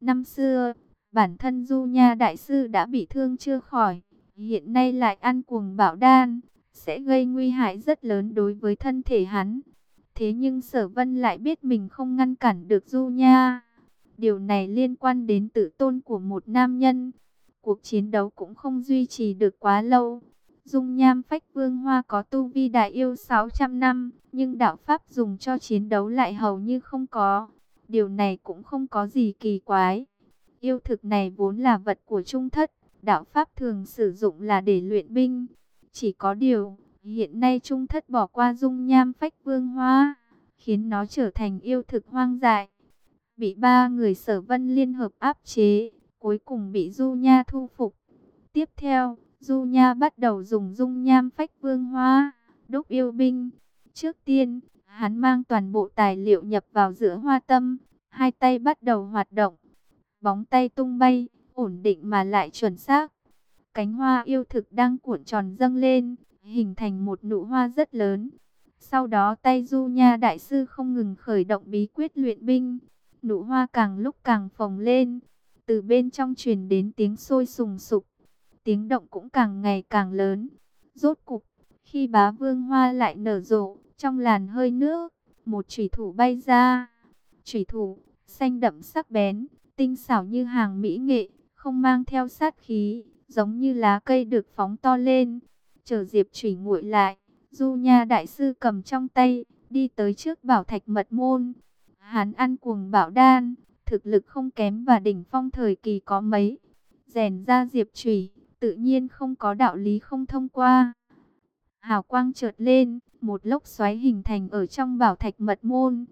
Năm xưa, bản thân Du Nha Đại Sư đã bị thương chưa khỏi, hiện nay lại ăn cuồng bảo đan, sẽ gây nguy hại rất lớn đối với thân thể hắn. Thế nhưng sở vân lại biết mình không ngăn cản được Du Nha. Điều này liên quan đến tự tôn của một nam nhân. Cuộc chiến đấu cũng không duy trì được quá lâu. Dung Nham Phách Vương Hoa có tu vi đại yêu 600 năm, nhưng đạo pháp dùng cho chiến đấu lại hầu như không có. Điều này cũng không có gì kỳ quái. Yêu thực này vốn là vật của trung thất, đạo pháp thường sử dụng là để luyện binh. Chỉ có điều, hiện nay trung thất bỏ qua dung nham phách vương hoa, khiến nó trở thành yêu thực hoang dại. Bị ba người sở vân liên hợp áp chế, cuối cùng bị Du Nha thu phục. Tiếp theo, Du Nha bắt đầu dùng dung nham phách vương hoa, đúc yêu binh. Trước tiên, hắn mang toàn bộ tài liệu nhập vào giữa hoa tâm, hai tay bắt đầu hoạt động. Bóng tay tung bay, ổn định mà lại chuẩn xác. Cánh hoa yêu thực đang cuộn tròn dâng lên, hình thành một nụ hoa rất lớn. Sau đó tay Du Nha Đại Sư không ngừng khởi động bí quyết luyện binh. Nụ hoa càng lúc càng phồng lên. Từ bên trong truyền đến tiếng sôi sùng sục. Tiếng động cũng càng ngày càng lớn. Rốt cục, khi bá vương hoa lại nở rộ, trong làn hơi nước, một chủy thủ bay ra. Chủy thủ, xanh đậm sắc bén, tinh xảo như hàng mỹ nghệ, không mang theo sát khí, giống như lá cây được phóng to lên. Chờ Diệp Trủy nguội lại, Du Nha đại sư cầm trong tay, đi tới trước bảo thạch mật môn. Hắn ăn cuồng bảo đan, thực lực không kém và đỉnh phong thời kỳ có mấy. Rèn ra Diệp Trủy, tự nhiên không có đạo lý không thông qua. Hào quang chợt lên, một lốc xoáy hình thành ở trong bảo thạch mật môn.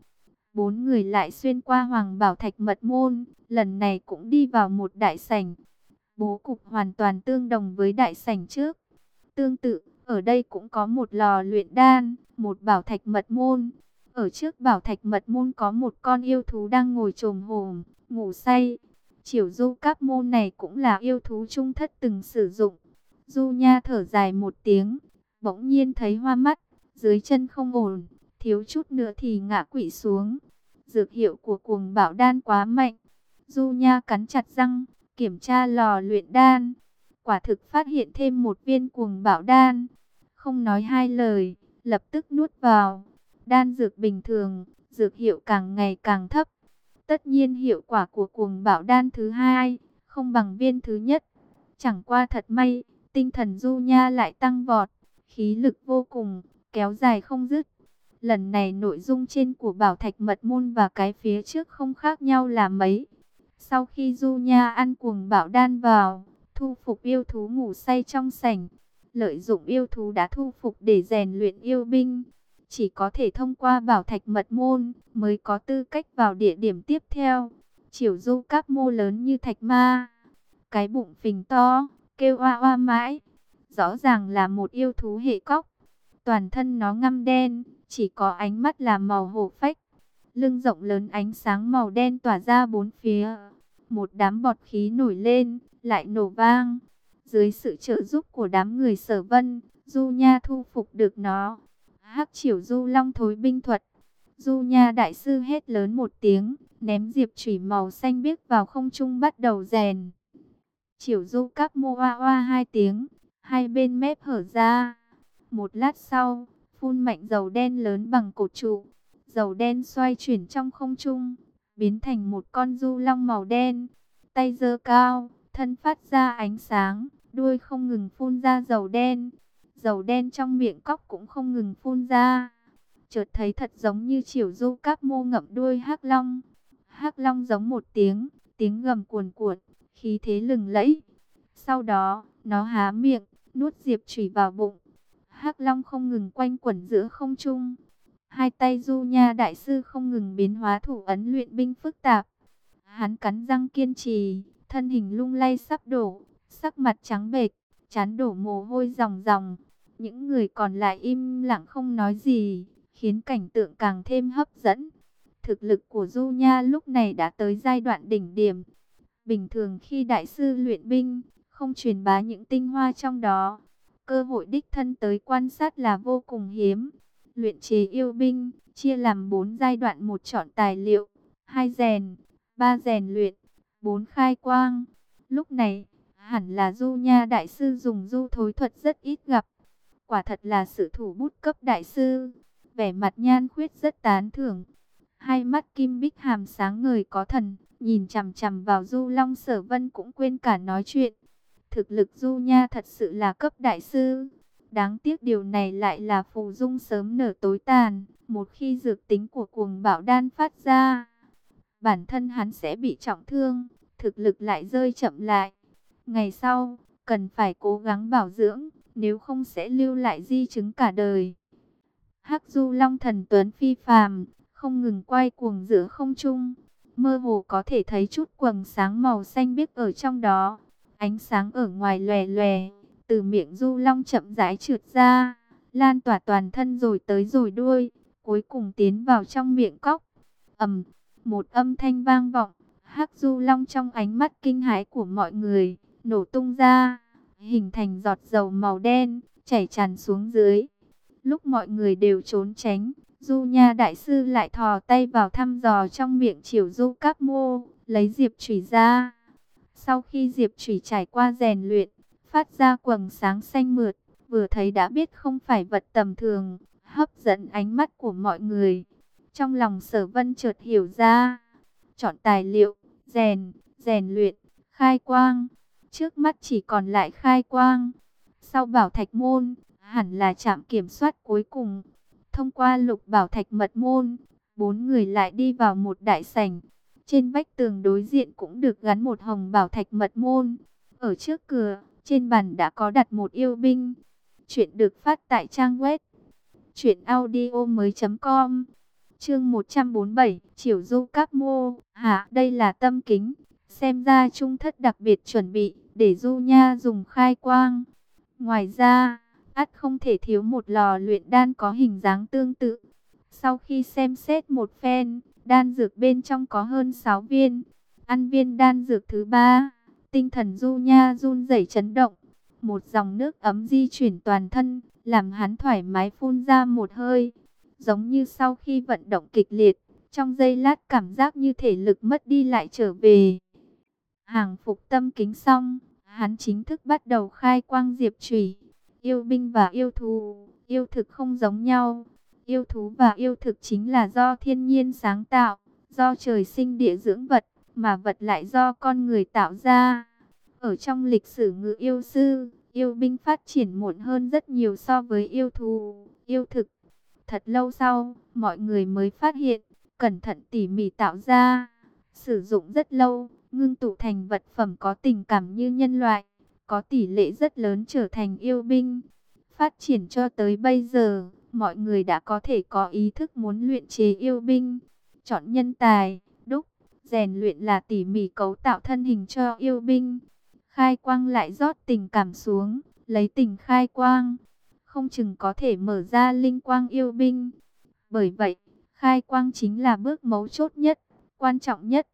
Bốn người lại xuyên qua hoàng bảo thạch mật môn, lần này cũng đi vào một đại sảnh. Bố cục hoàn toàn tương đồng với đại sảnh trước. Tương tự, ở đây cũng có một lò luyện đan, một bảo thạch mật môn. Ở trước bảo thạch mật môn có một con yêu thú đang ngồi trồm hổm, ngủ say. Chiều du các môn này cũng là yêu thú trung thất từng sử dụng. Du nha thở dài một tiếng, bỗng nhiên thấy hoa mắt, dưới chân không ổn, thiếu chút nữa thì ngã quỵ xuống. Dược hiệu của cuồng bảo đan quá mạnh. Du nha cắn chặt răng, kiểm tra lò luyện đan. Quả thực phát hiện thêm một viên cuồng bảo đan. Không nói hai lời, lập tức nuốt vào. Đan dược bình thường, dược hiệu càng ngày càng thấp. Tất nhiên hiệu quả của cuồng bảo đan thứ hai, không bằng viên thứ nhất. Chẳng qua thật may, tinh thần du nha lại tăng vọt, khí lực vô cùng, kéo dài không dứt. Lần này nội dung trên của bảo thạch mật môn và cái phía trước không khác nhau là mấy. Sau khi du nha ăn cuồng bảo đan vào, thu phục yêu thú ngủ say trong sảnh, lợi dụng yêu thú đã thu phục để rèn luyện yêu binh. Chỉ có thể thông qua bảo thạch mật môn mới có tư cách vào địa điểm tiếp theo. Chiều du các mô lớn như thạch ma. Cái bụng phình to, kêu oa oa mãi. Rõ ràng là một yêu thú hệ cóc. Toàn thân nó ngăm đen, chỉ có ánh mắt là màu hổ phách. Lưng rộng lớn ánh sáng màu đen tỏa ra bốn phía. Một đám bọt khí nổi lên, lại nổ vang. Dưới sự trợ giúp của đám người sở vân, Du Nha thu phục được nó. Hắc triều Du Long thối binh thuật. Du Nha đại sư hét lớn một tiếng, ném diệp chủy màu xanh biếc vào không trung bắt đầu rèn. Triều Du các mô oa oa hai tiếng, hai bên mép hở ra. Một lát sau, phun mạnh dầu đen lớn bằng cột trụ. Dầu đen xoay chuyển trong không trung, biến thành một con du long màu đen. Tay giơ cao, thân phát ra ánh sáng, đuôi không ngừng phun ra dầu đen. Dầu đen trong miệng cóc cũng không ngừng phun ra. Chợt thấy thật giống như chiều du các mô ngậm đuôi hắc long. Hắc long giống một tiếng, tiếng gầm cuồn cuộn, khí thế lừng lẫy. Sau đó, nó há miệng, nuốt diệp chủy vào bụng. Hắc long không ngừng quanh quẩn giữa không trung. Hai tay du nha đại sư không ngừng biến hóa thủ ấn luyện binh phức tạp. Hắn cắn răng kiên trì, thân hình lung lay sắp đổ, sắc mặt trắng bệch, chán đổ mồ hôi ròng ròng. Những người còn lại im lặng không nói gì, khiến cảnh tượng càng thêm hấp dẫn. Thực lực của Du Nha lúc này đã tới giai đoạn đỉnh điểm. Bình thường khi đại sư luyện binh, không truyền bá những tinh hoa trong đó. Cơ hội đích thân tới quan sát là vô cùng hiếm. Luyện chế yêu binh, chia làm 4 giai đoạn một chọn tài liệu, hai rèn, ba rèn luyện, bốn khai quang. Lúc này, hẳn là du nha đại sư dùng du thối thuật rất ít gặp. Quả thật là sự thủ bút cấp đại sư. Vẻ mặt nhan khuyết rất tán thưởng. Hai mắt kim bích hàm sáng ngời có thần, nhìn chằm chằm vào du long sở vân cũng quên cả nói chuyện. Thực lực du nha thật sự là cấp đại sư. Đáng tiếc điều này lại là phù dung sớm nở tối tàn. Một khi dược tính của cuồng bạo đan phát ra, bản thân hắn sẽ bị trọng thương, thực lực lại rơi chậm lại. Ngày sau, cần phải cố gắng bảo dưỡng, nếu không sẽ lưu lại di chứng cả đời. Hắc Du Long thần tuấn phi phàm, không ngừng quay cuồng giữa không trung, mơ hồ có thể thấy chút quầng sáng màu xanh biếc ở trong đó. Ánh sáng ở ngoài lòe lòe, từ miệng Du Long chậm rãi trượt ra, lan tỏa toàn thân rồi tới rồi đuôi, cuối cùng tiến vào trong miệng cóc. Ầm, một âm thanh vang vọng, Hắc Du Long trong ánh mắt kinh hãi của mọi người, nổ tung ra, hình thành giọt dầu màu đen, chảy tràn xuống dưới. Lúc mọi người đều trốn tránh, Du Nha Đại Sư lại thò tay vào thăm dò trong miệng Triều Du Các Mô, lấy diệp chủy ra. Sau khi diệp chủy trải qua rèn luyện, phát ra quầng sáng xanh mượt, vừa thấy đã biết không phải vật tầm thường, hấp dẫn ánh mắt của mọi người. Trong lòng sở vân chợt hiểu ra, chọn tài liệu, rèn, rèn luyện, khai quang. Trước mắt chỉ còn lại khai quang. Sau bảo thạch môn, hẳn là trạm kiểm soát cuối cùng. Thông qua lục bảo thạch mật môn, bốn người lại đi vào một đại sảnh. Trên vách tường đối diện cũng được gắn một hồng bảo thạch mật môn. Ở trước cửa, trên bàn đã có đặt một yêu binh. Chuyện được phát tại trang web truyệnaudiomoi.com. Chương 147, Triều Du Các Mô, hả, đây là tâm kính, xem ra trung thất đặc biệt chuẩn bị để Du Nha dùng khai quang. Ngoài ra, ắt không thể thiếu một lò luyện đan có hình dáng tương tự. Sau khi xem xét một phen, đan dược bên trong có hơn 6 viên. Ăn viên đan dược thứ ba, tinh thần Du Nha run rẩy chấn động. Một dòng nước ấm di chuyển toàn thân, làm hắn thoải mái phun ra một hơi. Giống như sau khi vận động kịch liệt, trong giây lát cảm giác như thể lực mất đi lại trở về. Hàng phục tâm kính xong, hắn chính thức bắt đầu khai quang diệp trùy. Yêu binh và yêu thù yêu thực không giống nhau. Yêu thú và yêu thực chính là do thiên nhiên sáng tạo, do trời sinh địa dưỡng vật, mà vật lại do con người tạo ra. Ở trong lịch sử ngự yêu sư, yêu binh phát triển muộn hơn rất nhiều so với yêu thú, yêu thực. Thật lâu sau, mọi người mới phát hiện, cẩn thận tỉ mỉ tạo ra, sử dụng rất lâu, ngưng tụ thành vật phẩm có tình cảm như nhân loại, có tỷ lệ rất lớn trở thành yêu binh. Phát triển cho tới bây giờ, mọi người đã có thể có ý thức muốn luyện chế yêu binh, chọn nhân tài, đúc, rèn luyện là tỉ mỉ cấu tạo thân hình cho yêu binh. Khai quang lại rót tình cảm xuống, lấy tình khai quang, không chừng có thể mở ra linh quang yêu binh. Bởi vậy, khai quang chính là bước mấu chốt nhất, quan trọng nhất.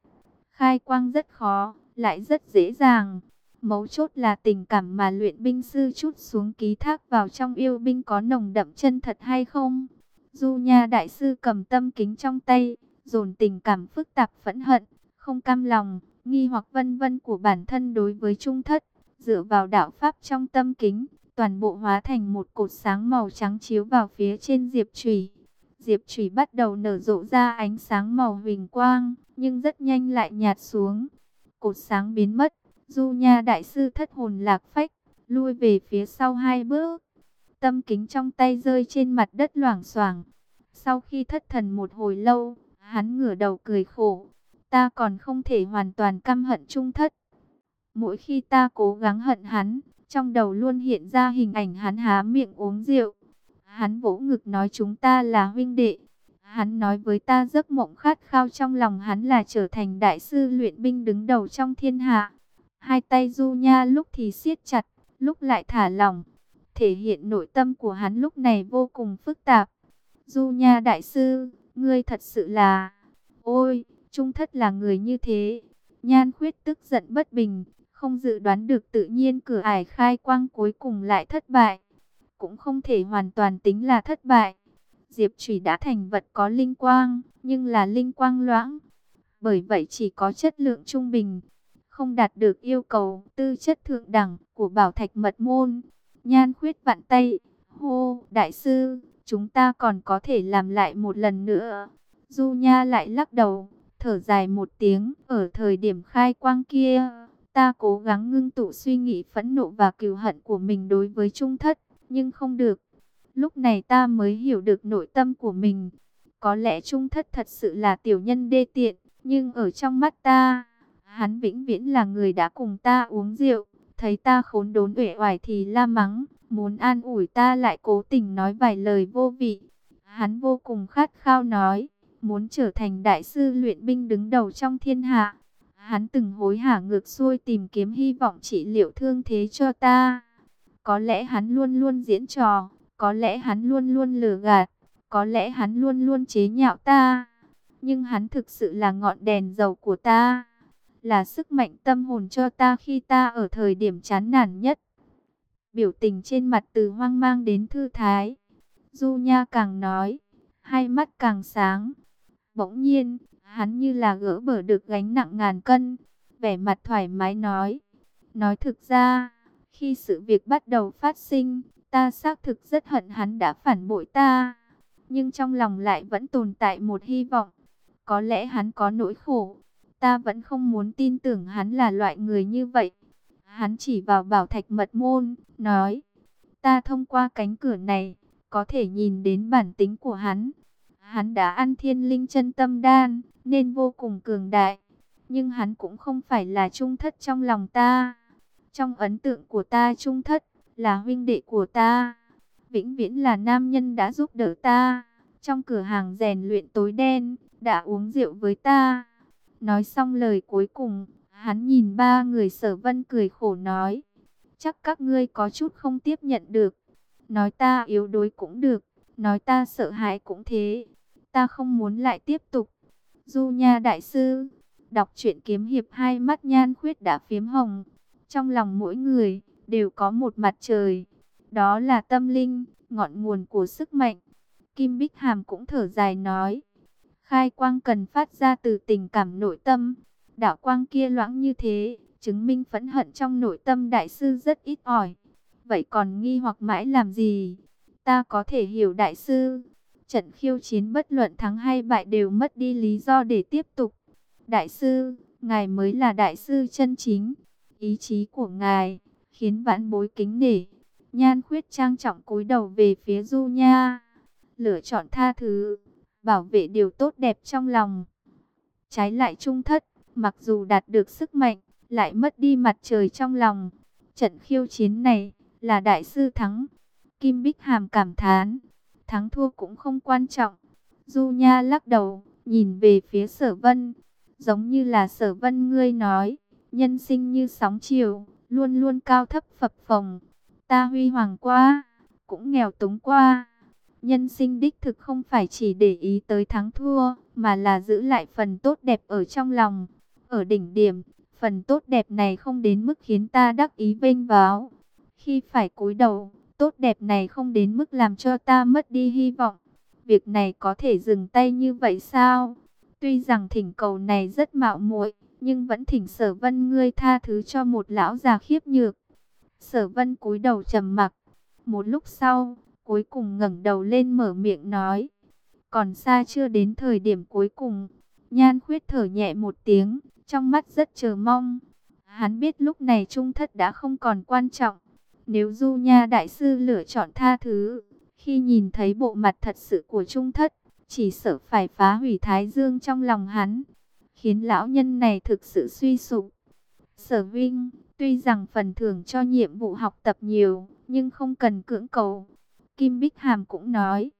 Khai quang rất khó, lại rất dễ dàng. Mấu chốt là tình cảm mà luyện binh sư chút xuống ký thác vào trong yêu binh có nồng đậm chân thật hay không. Du Nha Đại Sư cầm tâm kính trong tay, dồn tình cảm phức tạp phẫn hận, không cam lòng, nghi hoặc vân vân của bản thân đối với trung thất, dựa vào đạo pháp trong tâm kính, toàn bộ hóa thành một cột sáng màu trắng chiếu vào phía trên diệp trùy. Diệp trùy bắt đầu nở rộ ra ánh sáng màu huỳnh quang, nhưng rất nhanh lại nhạt xuống. Cột sáng biến mất, Du Nha Đại Sư thất hồn lạc phách, lui về phía sau hai bước. Tâm kính trong tay rơi trên mặt đất loảng xoảng. Sau khi thất thần một hồi lâu, hắn ngửa đầu cười khổ. Ta còn không thể hoàn toàn căm hận trung thất. Mỗi khi ta cố gắng hận hắn, trong đầu luôn hiện ra hình ảnh hắn há miệng uống rượu. Hắn vỗ ngực nói chúng ta là huynh đệ. Hắn nói với ta giấc mộng khát khao trong lòng hắn là trở thành đại sư luyện binh đứng đầu trong thiên hạ. Hai tay du nha lúc thì siết chặt, lúc lại thả lỏng. Thể hiện nội tâm của hắn lúc này vô cùng phức tạp. Du nha đại sư, ngươi thật sự là... Ôi, trung thất là người như thế. Nhan khuyết tức giận bất bình, không dự đoán được tự nhiên cửa ải khai quang cuối cùng lại thất bại. Cũng không thể hoàn toàn tính là thất bại. Diệp Trùy đã thành vật có linh quang, nhưng là linh quang loãng. Bởi vậy chỉ có chất lượng trung bình không đạt được yêu cầu tư chất thượng đẳng của bảo thạch mật môn. Nhan khuyết vặn tay, hô, đại sư, chúng ta còn có thể làm lại một lần nữa. Du Nha lại lắc đầu, thở dài một tiếng, ở thời điểm khai quang kia, ta cố gắng ngưng tụ suy nghĩ phẫn nộ và cừu hận của mình đối với trung thất, nhưng không được. Lúc này ta mới hiểu được nội tâm của mình. Có lẽ trung thất thật sự là tiểu nhân đê tiện, nhưng ở trong mắt ta, hắn vĩnh viễn là người đã cùng ta uống rượu, thấy ta khốn đốn uể oải thì la mắng, muốn an ủi ta lại cố tình nói vài lời vô vị. Hắn vô cùng khát khao nói, muốn trở thành đại sư luyện binh đứng đầu trong thiên hạ. Hắn từng hối hả ngược xuôi tìm kiếm hy vọng trị liệu thương thế cho ta. Có lẽ hắn luôn luôn diễn trò, có lẽ hắn luôn luôn lừa gạt, có lẽ hắn luôn luôn chế nhạo ta. Nhưng hắn thực sự là ngọn đèn dầu của ta, là sức mạnh tâm hồn cho ta khi ta ở thời điểm chán nản nhất. Biểu tình trên mặt từ hoang mang đến thư thái. Du Nha càng nói, hai mắt càng sáng. Bỗng nhiên, hắn như là gỡ bở được gánh nặng ngàn cân, vẻ mặt thoải mái nói. Nói thực ra, khi sự việc bắt đầu phát sinh, ta xác thực rất hận hắn đã phản bội ta. Nhưng trong lòng lại vẫn tồn tại một hy vọng. Có lẽ hắn có nỗi khổ. Ta vẫn không muốn tin tưởng hắn là loại người như vậy. Hắn chỉ vào bảo thạch mật môn, nói. Ta thông qua cánh cửa này, có thể nhìn đến bản tính của hắn. Hắn đã ăn thiên linh chân tâm đan, nên vô cùng cường đại. Nhưng hắn cũng không phải là trung thất trong lòng ta. Trong ấn tượng của ta trung thất, là huynh đệ của ta. Vĩnh viễn là nam nhân đã giúp đỡ ta. Trong cửa hàng rèn luyện tối đen, đã uống rượu với ta. Nói xong lời cuối cùng, hắn nhìn ba người sở vân cười khổ nói. Chắc các ngươi có chút không tiếp nhận được. Nói ta yếu đuối cũng được, nói ta sợ hãi cũng thế. Ta không muốn lại tiếp tục. Du Nha Đại Sư, đọc truyện kiếm hiệp hai mắt nhan khuyết đã phiếm hồng. Trong lòng mỗi người, đều có một mặt trời. Đó là tâm linh, ngọn nguồn của sức mạnh. Kim Bích Hàm cũng thở dài nói. Khai quang cần phát ra từ tình cảm nội tâm. Đạo quang kia loãng như thế, chứng minh phẫn hận trong nội tâm đại sư rất ít ỏi. Vậy còn nghi hoặc mãi làm gì? Ta có thể hiểu đại sư. Trận khiêu chiến bất luận thắng hay bại đều mất đi lý do để tiếp tục. Đại sư, ngài mới là đại sư chân chính. Ý chí của ngài, khiến vãn bối kính nể. Nhan khuyết trang trọng cúi đầu về phía du nha. Lựa chọn tha thứ, bảo vệ điều tốt đẹp trong lòng. Trái lại trung thất, mặc dù đạt được sức mạnh, lại mất đi mặt trời trong lòng. Trận khiêu chiến này, là đại sư thắng. Kim Bích Hàm cảm thán, thắng thua cũng không quan trọng. Du Nha lắc đầu, nhìn về phía sở vân, giống như là sở vân ngươi nói, nhân sinh như sóng chiều, luôn luôn cao thấp phập phồng. Ta huy hoàng qua, cũng nghèo túng qua. Nhân sinh đích thực không phải chỉ để ý tới thắng thua, mà là giữ lại phần tốt đẹp ở trong lòng. Ở đỉnh điểm, phần tốt đẹp này không đến mức khiến ta đắc ý vênh váo. Khi phải cúi đầu, tốt đẹp này không đến mức làm cho ta mất đi hy vọng. Việc này có thể dừng tay như vậy sao? Tuy rằng thỉnh cầu này rất mạo muội, nhưng vẫn thỉnh sở vân ngươi tha thứ cho một lão già khiếp nhược. Sở vân cúi đầu trầm mặc. Một lúc sau, cuối cùng ngẩng đầu lên mở miệng nói. Còn xa chưa đến thời điểm cuối cùng. Nhan khuyết thở nhẹ một tiếng, trong mắt rất chờ mong. Hắn biết lúc này trung thất đã không còn quan trọng. Nếu Du Nha Đại Sư lựa chọn tha thứ, khi nhìn thấy bộ mặt thật sự của trung thất, chỉ sợ phải phá hủy thái dương trong lòng hắn khiến lão nhân này thực sự suy sụp. Sở Vinh, tuy rằng phần thưởng cho nhiệm vụ học tập nhiều, nhưng không cần cưỡng cầu. Kim Bích Hàm cũng nói,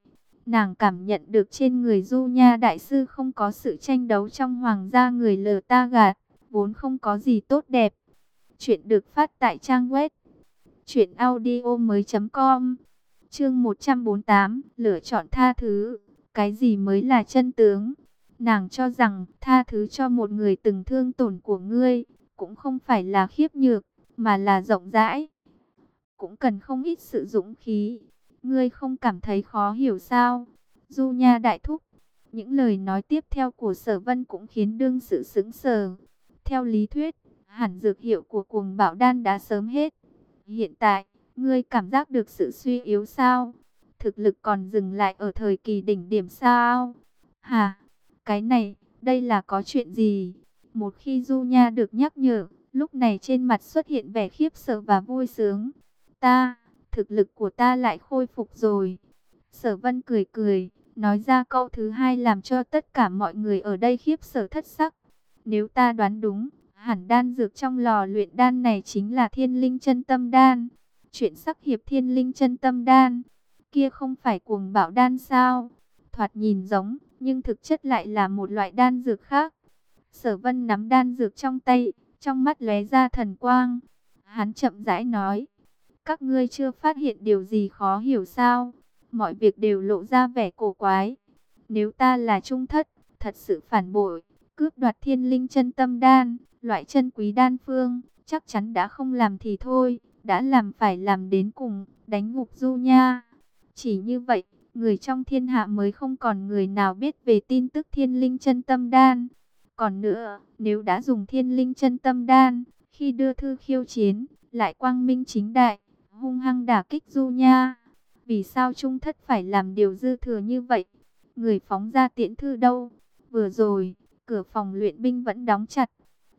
nàng cảm nhận được trên người Du Nha Đại Sư không có sự tranh đấu trong hoàng gia người lờ ta gạt, vốn không có gì tốt đẹp. Chuyện được phát tại trang web truyệnaudiomoi.com. Chương 148, lựa chọn tha thứ, cái gì mới là chân tướng? Nàng cho rằng tha thứ cho một người từng thương tổn của ngươi, cũng không phải là khiếp nhược, mà là rộng rãi. Cũng cần không ít sự dũng khí. Ngươi không cảm thấy khó hiểu sao? Du Nha Đại Thúc. Những lời nói tiếp theo của sở vân cũng khiến đương sự sững sờ. Theo lý thuyết, hẳn dược hiệu của cuồng bảo đan đã sớm hết. Hiện tại, ngươi cảm giác được sự suy yếu sao? Thực lực còn dừng lại ở thời kỳ đỉnh điểm sao? Hà, cái này, đây là có chuyện gì? Một khi Du Nha được nhắc nhở, lúc này trên mặt xuất hiện vẻ khiếp sợ và vui sướng. Ta, thực lực của ta lại khôi phục rồi. Sở Vân cười cười, nói ra câu thứ hai làm cho tất cả mọi người ở đây khiếp sợ thất sắc. Nếu ta đoán đúng, hẳn đan dược trong lò luyện đan này chính là thiên linh chân tâm đan. Chuyện sắc hiệp thiên linh chân tâm đan, kia không phải cuồng bảo đan sao? Thoạt nhìn giống, nhưng thực chất lại là một loại đan dược khác. Sở vân nắm đan dược trong tay, trong mắt lóe ra thần quang. Hắn chậm rãi nói, các ngươi chưa phát hiện điều gì khó hiểu sao? Mọi việc đều lộ ra vẻ cổ quái. Nếu ta là trung thất, thật sự phản bội, cướp đoạt thiên linh chân tâm đan, loại chân quý đan phương, chắc chắn đã không làm thì thôi, đã làm phải làm đến cùng, đánh ngục du nha. Chỉ như vậy, người trong thiên hạ mới không còn người nào biết về tin tức thiên linh chân tâm đan. Còn nữa, nếu đã dùng thiên linh chân tâm đan, khi đưa thư khiêu chiến, lại quang minh chính đại, hung hăng đả kích du nha. Vì sao trung thất phải làm điều dư thừa như vậy? Người phóng ra tiễn thư đâu? Vừa rồi, cửa phòng luyện binh vẫn đóng chặt.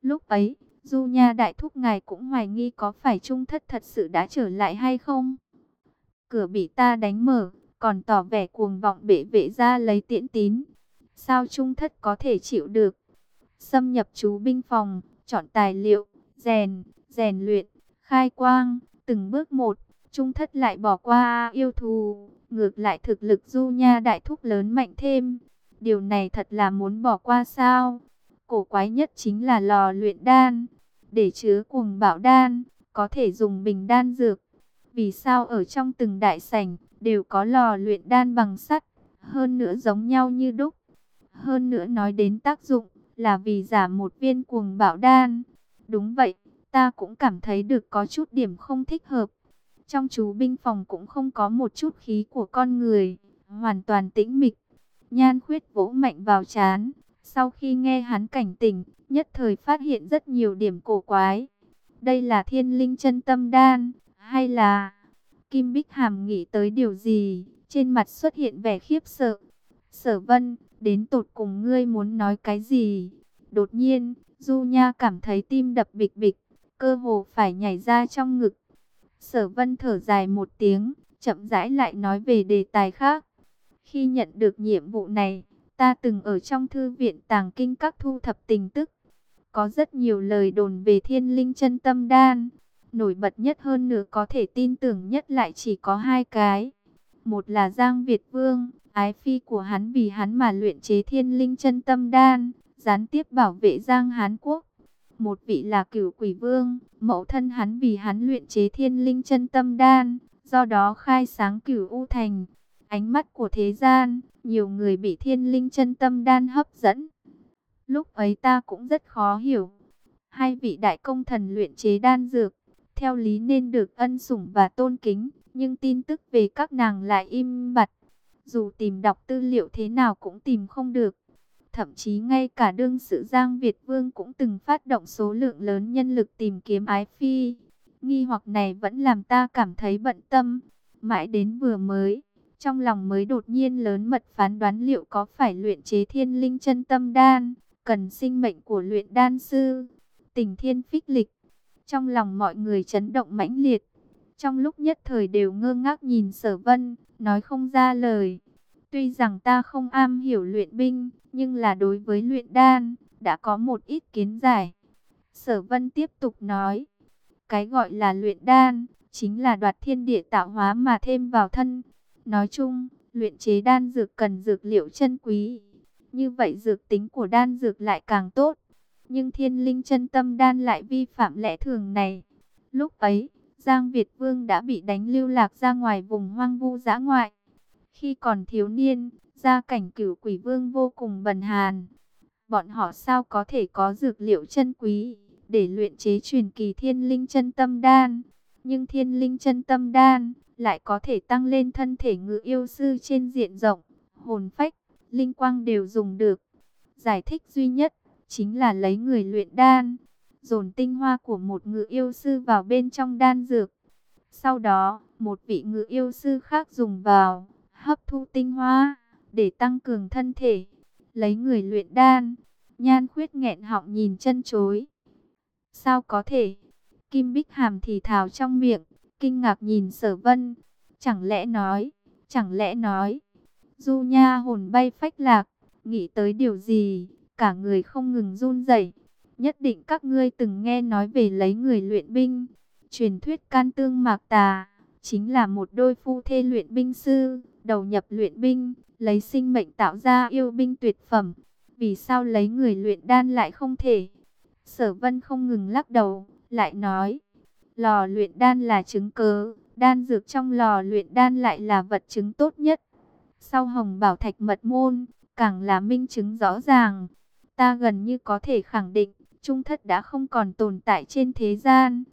Lúc ấy, Du Nha Đại Thúc ngài cũng hoài nghi có phải Trung Thất thật sự đã trở lại hay không? Cửa bị ta đánh mở, còn tỏ vẻ cuồng vọng bệ vệ ra lấy tiễn tín. Sao Trung Thất có thể chịu được? Xâm nhập chú binh phòng, chọn tài liệu, rèn, rèn luyện, khai quang, từng bước một, Trung Thất lại bỏ qua yêu thù, ngược lại thực lực Du Nha Đại Thúc lớn mạnh thêm. Điều này thật là muốn bỏ qua sao? Cổ quái nhất chính là lò luyện đan. Để chứa cuồng bảo đan, có thể dùng bình đan dược. Vì sao ở trong từng đại sảnh, đều có lò luyện đan bằng sắt, hơn nữa giống nhau như đúc. Hơn nữa nói đến tác dụng, là vì giả một viên cuồng bảo đan. Đúng vậy, ta cũng cảm thấy được có chút điểm không thích hợp. Trong chú binh phòng cũng không có một chút khí của con người, hoàn toàn tĩnh mịch. Nhan khuyết vỗ mạnh vào chán, sau khi nghe hắn cảnh tỉnh, nhất thời phát hiện rất nhiều điểm cổ quái. Đây là thiên linh chân tâm đan, hay là... Kim Bích Hàm nghĩ tới điều gì, trên mặt xuất hiện vẻ khiếp sợ. Sở vân, đến tột cùng ngươi muốn nói cái gì? Đột nhiên, Du Nha cảm thấy tim đập bịch bịch, cơ hồ phải nhảy ra trong ngực. Sở vân thở dài một tiếng, chậm rãi lại nói về đề tài khác. Khi nhận được nhiệm vụ này, Ta từng ở trong thư viện tàng kinh các thu thập tình tức. Có rất nhiều lời đồn về thiên linh chân tâm đan. Nổi bật nhất hơn nữa có thể tin tưởng nhất lại chỉ có hai cái. Một là Giang Việt Vương, ái phi của hắn vì hắn mà luyện chế thiên linh chân tâm đan, gián tiếp bảo vệ Giang Hán Quốc. Một vị là cửu quỷ vương, mẫu thân hắn vì hắn luyện chế thiên linh chân tâm đan, do đó khai sáng cửu U Thành. Ánh mắt của thế gian, nhiều người bị thiên linh chân tâm đan hấp dẫn. Lúc ấy ta cũng rất khó hiểu. Hai vị đại công thần luyện chế đan dược, theo lý nên được ân sủng và tôn kính, nhưng tin tức về các nàng lại im bặt. Dù tìm đọc tư liệu thế nào cũng tìm không được. Thậm chí ngay cả đương sự Giang Việt Vương cũng từng phát động số lượng lớn nhân lực tìm kiếm ái phi. Nghi hoặc này vẫn làm ta cảm thấy bận tâm. Mãi đến vừa mới, trong lòng mới đột nhiên lớn mật phán đoán liệu có phải luyện chế thiên linh chân tâm đan, cần sinh mệnh của luyện đan sư, tình thiên phích lịch. Trong lòng mọi người chấn động mãnh liệt, trong lúc nhất thời đều ngơ ngác nhìn sở vân, nói không ra lời. Tuy rằng ta không am hiểu luyện binh, nhưng là đối với luyện đan, đã có một ít kiến giải. Sở vân tiếp tục nói, cái gọi là luyện đan, chính là đoạt thiên địa tạo hóa mà thêm vào thân, Nói chung, luyện chế đan dược cần dược liệu chân quý. Như vậy dược tính của đan dược lại càng tốt. Nhưng thiên linh chân tâm đan lại vi phạm lẽ thường này. Lúc ấy, Giang Việt Vương đã bị đánh lưu lạc ra ngoài vùng hoang vu dã ngoại. Khi còn thiếu niên, gia cảnh cửu quỷ vương vô cùng bần hàn. Bọn họ sao có thể có dược liệu chân quý để luyện chế truyền kỳ thiên linh chân tâm đan. Nhưng thiên linh chân tâm đan lại có thể tăng lên thân thể ngự yêu sư trên diện rộng, hồn phách, linh quang đều dùng được. Giải thích duy nhất, chính là lấy người luyện đan. dồn tinh hoa của một ngự yêu sư vào bên trong đan dược. Sau đó, một vị ngự yêu sư khác dùng vào, hấp thu tinh hoa, để tăng cường thân thể, lấy người luyện đan. Nhan khuyết nghẹn họng nhìn chân chối. Sao có thể? Kim Bích Hàm thì thào trong miệng, kinh ngạc nhìn sở vân. Chẳng lẽ nói, chẳng lẽ nói. Du Nha hồn bay phách lạc, nghĩ tới điều gì, cả người không ngừng run rẩy. Nhất định các ngươi từng nghe nói về lấy người luyện binh. Truyền thuyết can tương mạc tà, chính là một đôi phu thê luyện binh sư, đầu nhập luyện binh, lấy sinh mệnh tạo ra yêu binh tuyệt phẩm. Vì sao lấy người luyện đan lại không thể? Sở vân không ngừng lắc đầu, lại nói, lò luyện đan là chứng cớ, đan dược trong lò luyện đan lại là vật chứng tốt nhất. Sau hồng bảo thạch mật môn, càng là minh chứng rõ ràng. Ta gần như có thể khẳng định, trung thất đã không còn tồn tại trên thế gian.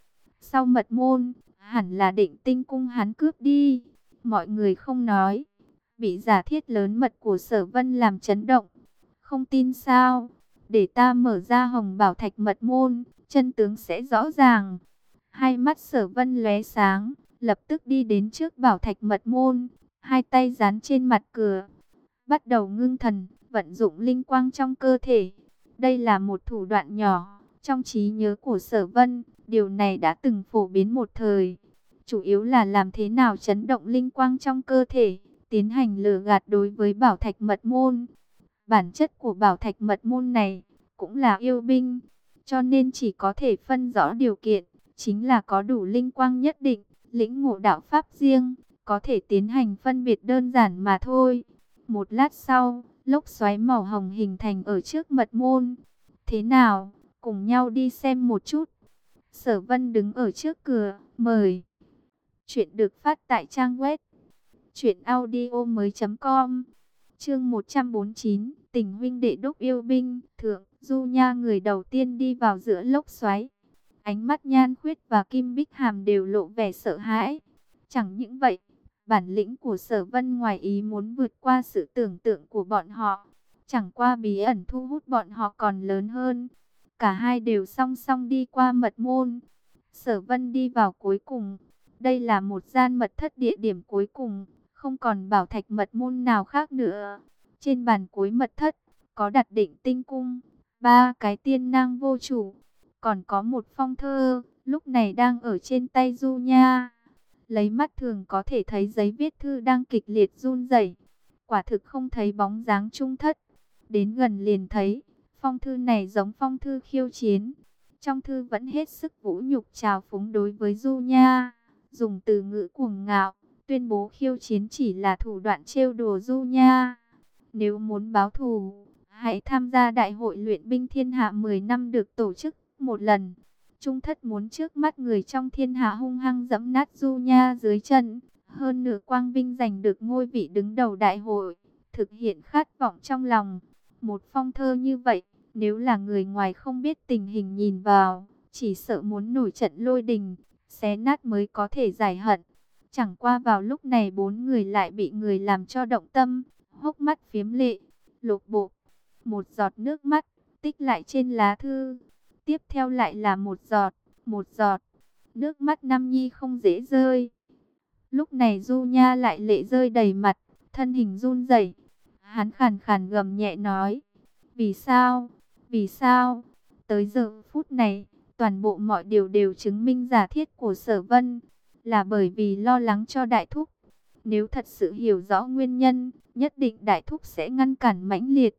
Sau mật môn, hẳn là định tinh cung hắn cướp đi. Mọi người không nói. Bị giả thiết lớn mật của sở vân làm chấn động. Không tin sao? Để ta mở ra hồng bảo thạch mật môn, chân tướng sẽ rõ ràng. Hai mắt sở vân lóe sáng, lập tức đi đến trước bảo thạch mật môn, hai tay dán trên mặt cửa. Bắt đầu ngưng thần, vận dụng linh quang trong cơ thể. Đây là một thủ đoạn nhỏ, trong trí nhớ của sở vân, điều này đã từng phổ biến một thời. Chủ yếu là làm thế nào chấn động linh quang trong cơ thể, tiến hành lừa gạt đối với bảo thạch mật môn. Bản chất của bảo thạch mật môn này cũng là yêu binh, cho nên chỉ có thể phân rõ điều kiện, chính là có đủ linh quang nhất định, lĩnh ngộ đạo pháp riêng, có thể tiến hành phân biệt đơn giản mà thôi. Một lát sau, lốc xoáy màu hồng hình thành ở trước mật môn. Thế nào, cùng nhau đi xem một chút. Sở Vân đứng ở trước cửa, mời. Chuyện được phát tại trang web truyệnaudiomoi.com. Chương 149, tình huynh đệ đúc yêu binh, thượng, Du Nha người đầu tiên đi vào giữa lốc xoáy. Ánh mắt Nhan Khuyết và Kim Bích Hàm đều lộ vẻ sợ hãi. Chẳng những vậy, bản lĩnh của Sở Vân ngoài ý muốn vượt qua sự tưởng tượng của bọn họ. Chẳng qua bí ẩn thu hút bọn họ còn lớn hơn. Cả hai đều song song đi qua mật môn. Sở Vân đi vào cuối cùng. Đây là một gian mật thất địa điểm cuối cùng, không còn bảo thạch mật môn nào khác nữa. Trên bàn cuối mật thất, có đặt định tinh cung, ba cái tiên nang vô chủ, còn có một phong thơ, lúc này đang ở trên tay Du Nha. Lấy mắt thường có thể thấy giấy viết thư đang kịch liệt run rẩy. Quả thực không thấy bóng dáng trung thất. Đến gần liền thấy, phong thư này giống phong thư khiêu chiến. Trong thư vẫn hết sức vũ nhục trào phúng đối với Du Nha, dùng từ ngữ cuồng ngạo, tuyên bố khiêu chiến chỉ là thủ đoạn trêu đùa Du Nha. Nếu muốn báo thù, hãy tham gia đại hội luyện binh thiên hạ 10 năm được tổ chức một lần. Trung thất muốn trước mắt người trong thiên hạ hung hăng dẫm nát Du Nha dưới chân. Hơn nửa quang vinh giành được ngôi vị đứng đầu đại hội, thực hiện khát vọng trong lòng. Một phong thơ như vậy, nếu là người ngoài không biết tình hình nhìn vào, chỉ sợ muốn nổi trận lôi đình, xé nát mới có thể giải hận. Chẳng qua vào lúc này bốn người lại bị người làm cho động tâm, hốc mắt phiếm lệ, lục bộ. Một giọt nước mắt, tích lại trên lá thư. Tiếp theo lại là một giọt, một giọt. Nước mắt Nam Nhi không dễ rơi. Lúc này Du Nha lại lệ rơi đầy mặt, thân hình run rẩy. Hắn khàn khàn gầm nhẹ nói. Vì sao? Vì sao? Tới giờ phút này, toàn bộ mọi điều đều chứng minh giả thiết của sở vân. Là bởi vì lo lắng cho đại thúc. Nếu thật sự hiểu rõ nguyên nhân, nhất định đại thúc sẽ ngăn cản mãnh liệt.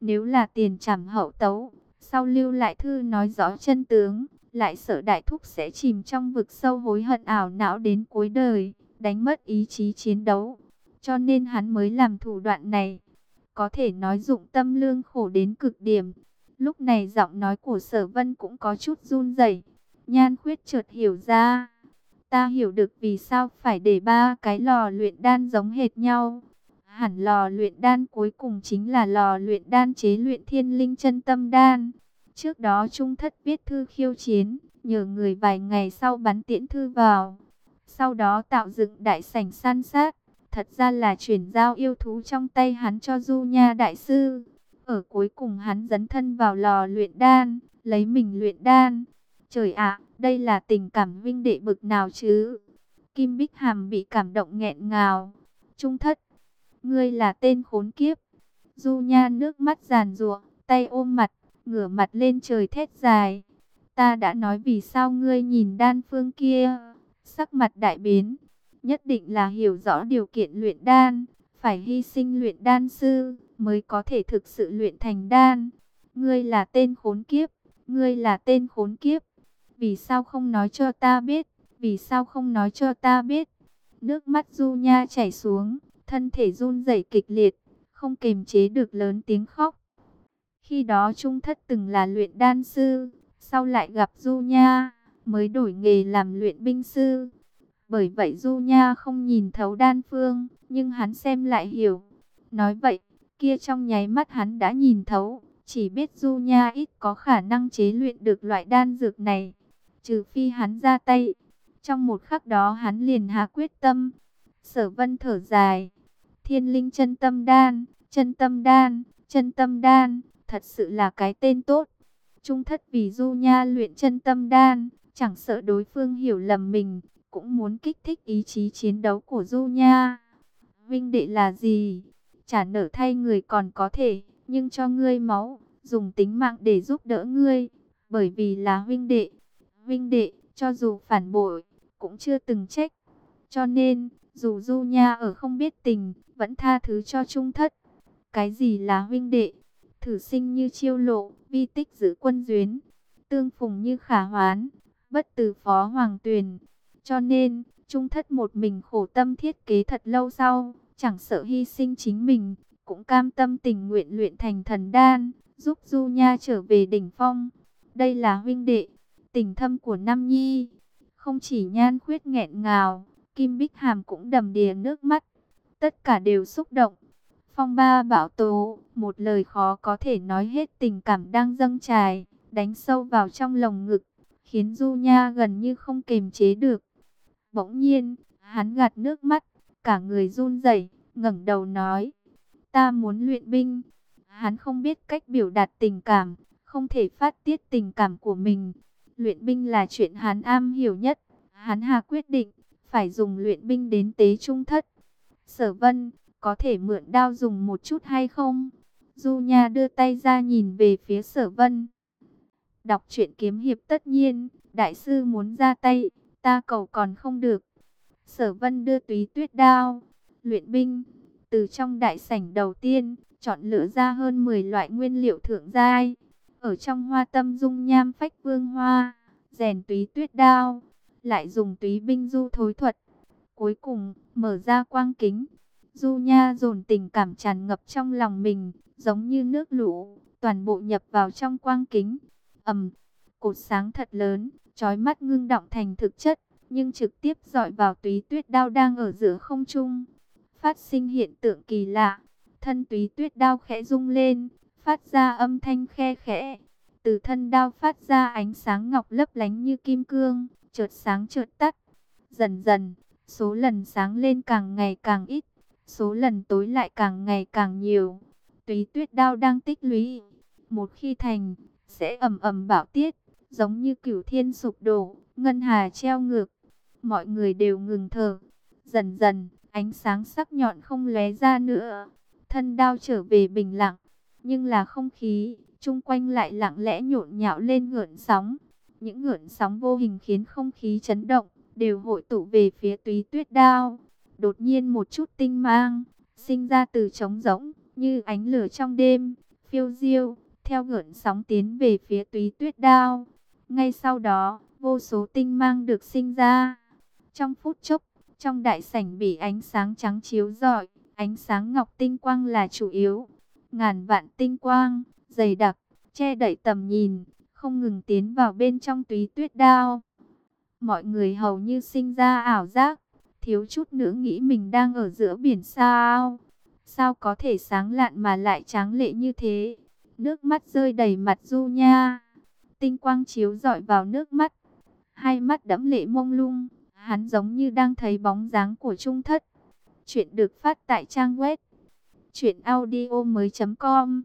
Nếu là tiền trảm hậu tấu, sau lưu lại thư nói rõ chân tướng, lại sợ đại thúc sẽ chìm trong vực sâu hối hận ảo não đến cuối đời, đánh mất ý chí chiến đấu. Cho nên hắn mới làm thủ đoạn này. Có thể nói dụng tâm lương khổ đến cực điểm. Lúc này giọng nói của sở vân cũng có chút run rẩy. Nhan khuyết chợt hiểu ra. Ta hiểu được vì sao phải để ba cái lò luyện đan giống hệt nhau. Hẳn lò luyện đan cuối cùng chính là lò luyện đan chế luyện thiên linh chân tâm đan. Trước đó Trung Thất viết thư khiêu chiến, nhờ người vài ngày sau bắn tiễn thư vào. Sau đó tạo dựng đại sảnh san sát, thật ra là chuyển giao yêu thú trong tay hắn cho Du Nha Đại Sư. Ở cuối cùng hắn dấn thân vào lò luyện đan, lấy mình luyện đan. Trời ạ, đây là tình cảm vinh đệ bực nào chứ? Kim Bích Hàm bị cảm động nghẹn ngào. Trung thất, ngươi là tên khốn kiếp. Du Nha nước mắt giàn rụa, tay ôm mặt, ngửa mặt lên trời thét dài. Ta đã nói vì sao ngươi nhìn đan phương kia, sắc mặt đại biến, nhất định là hiểu rõ điều kiện luyện đan, phải hy sinh luyện đan sư mới có thể thực sự luyện thành đan. Ngươi là tên khốn kiếp, ngươi là tên khốn kiếp. Vì sao không nói cho ta biết? Vì sao không nói cho ta biết? Nước mắt Du Nha chảy xuống, thân thể run rẩy kịch liệt, không kềm chế được lớn tiếng khóc. Khi đó Trung Thất từng là luyện đan sư, sau lại gặp Du Nha, mới đổi nghề làm luyện binh sư. Bởi vậy Du Nha không nhìn thấu đan phương, nhưng hắn xem lại hiểu. Nói vậy, kia trong nháy mắt hắn đã nhìn thấu, chỉ biết Du Nha ít có khả năng chế luyện được loại đan dược này. Trừ phi hắn ra tay, trong một khắc đó hắn liền hạ quyết tâm. Sở vân thở dài, thiên linh chân tâm đan, chân tâm đan, chân tâm đan, thật sự là cái tên tốt. Trung thất vì Du Nha luyện chân tâm đan, chẳng sợ đối phương hiểu lầm mình, cũng muốn kích thích ý chí chiến đấu của Du Nha. Vinh đệ là gì? Trả nở thay người còn có thể, nhưng cho ngươi máu, dùng tính mạng để giúp đỡ ngươi, bởi vì là huynh đệ. Huynh đệ, cho dù phản bội, cũng chưa từng trách. Cho nên, dù Du Nha ở không biết tình, vẫn tha thứ cho trung thất. Cái gì là huynh đệ? Thử sinh như chiêu lộ, vi tích giữ quân duyến, tương phùng như khả hoán, bất từ phó hoàng tuyền. Cho nên, trung thất một mình khổ tâm thiết kế thật lâu sau, chẳng sợ hy sinh chính mình, cũng cam tâm tình nguyện luyện thành thần đan, giúp Du Nha trở về đỉnh phong. Đây là huynh đệ, tình thâm của Nam Nhi. Không chỉ nhan khuyết nghẹn ngào, Kim Bích Hàm cũng đầm đìa nước mắt. Tất cả đều xúc động. Phong ba bảo tố, một lời khó có thể nói hết tình cảm đang dâng trài, đánh sâu vào trong lồng ngực, khiến Du Nha gần như không kềm chế được. Bỗng nhiên, hắn gạt nước mắt, cả người run rẩy, ngẩng đầu nói, ta muốn luyện binh. Hắn không biết cách biểu đạt tình cảm, không thể phát tiết tình cảm của mình. Luyện binh là chuyện hắn am hiểu nhất, hắn hà quyết định, phải dùng luyện binh đến tế trung thất. Sở vân, có thể mượn đao dùng một chút hay không? Du Nha đưa tay ra nhìn về phía sở vân. Đọc truyện kiếm hiệp tất nhiên, đại sư muốn ra tay, ta cầu còn không được. Sở vân đưa túy tuyết đao, luyện binh. Từ trong đại sảnh đầu tiên, chọn lựa ra hơn 10 loại nguyên liệu thượng giai. Ở trong hoa tâm dung nham phách vương hoa, rèn túy tuyết đao, lại dùng túy binh du thối thuật. Cuối cùng, mở ra quang kính. Du Nha dồn tình cảm tràn ngập trong lòng mình, giống như nước lũ, toàn bộ nhập vào trong quang kính. ầm, cột sáng thật lớn, chói mắt ngưng động thành thực chất, nhưng trực tiếp dọi vào túy tuyết đao đang ở giữa không trung. Phát sinh hiện tượng kỳ lạ, thân túy tuyết đao khẽ rung lên, phát ra âm thanh khe khẽ. Từ thân đao phát ra ánh sáng ngọc lấp lánh như kim cương, chợt sáng chợt tắt. Dần dần, số lần sáng lên càng ngày càng ít, số lần tối lại càng ngày càng nhiều. Túy tuyết đao đang tích lũy, một khi thành, sẽ ầm ầm bảo tiết, giống như cửu thiên sụp đổ, ngân hà treo ngược. Mọi người đều ngừng thở. Dần dần, ánh sáng sắc nhọn không lóe ra nữa. Thân đao trở về bình lặng, nhưng là không khí, chung quanh lại lặng lẽ nhộn nhạo lên ngợn sóng. Những ngợn sóng vô hình khiến không khí chấn động, đều hội tụ về phía túy tuyết đao. Đột nhiên một chút tinh mang, sinh ra từ trống rỗng, như ánh lửa trong đêm, phiêu diêu, theo ngợn sóng tiến về phía túy tuyết đao. Ngay sau đó, vô số tinh mang được sinh ra. Trong phút chốc, trong đại sảnh bị ánh sáng trắng chiếu rọi, ánh sáng ngọc tinh quang là chủ yếu. Ngàn vạn tinh quang, dày đặc, che đậy tầm nhìn, không ngừng tiến vào bên trong túy tuyết đao. Mọi người hầu như sinh ra ảo giác, thiếu chút nữa nghĩ mình đang ở giữa biển sao. Sao có thể sáng lạn mà lại tráng lệ như thế? Nước mắt rơi đầy mặt Du Nha. Tinh quang chiếu rọi vào nước mắt. Hai mắt đẫm lệ mông lung. Hắn giống như đang thấy bóng dáng của Trung Thất. Chuyện được phát tại trang web. Chuyện audio mới com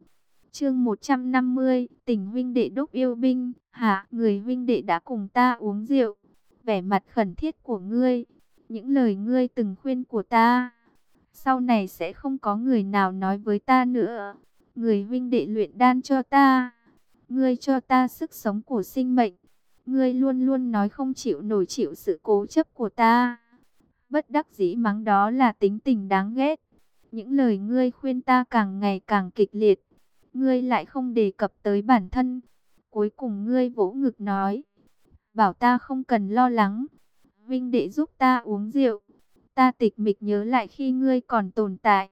Chương 150, tình huynh đệ đúc yêu binh, hạ, người huynh đệ đã cùng ta uống rượu. Vẻ mặt khẩn thiết của ngươi, những lời ngươi từng khuyên của ta, sau này sẽ không có người nào nói với ta nữa. Người huynh đệ luyện đan cho ta, ngươi cho ta sức sống của sinh mệnh. Ngươi luôn luôn nói không chịu nổi chịu sự cố chấp của ta. Bất đắc dĩ mắng đó là tính tình đáng ghét. Những lời ngươi khuyên ta càng ngày càng kịch liệt ngươi lại không đề cập tới bản thân. Cuối cùng ngươi vỗ ngực nói, bảo ta không cần lo lắng, Vinh đệ giúp ta uống rượu. Ta tịch mịch nhớ lại khi ngươi còn tồn tại,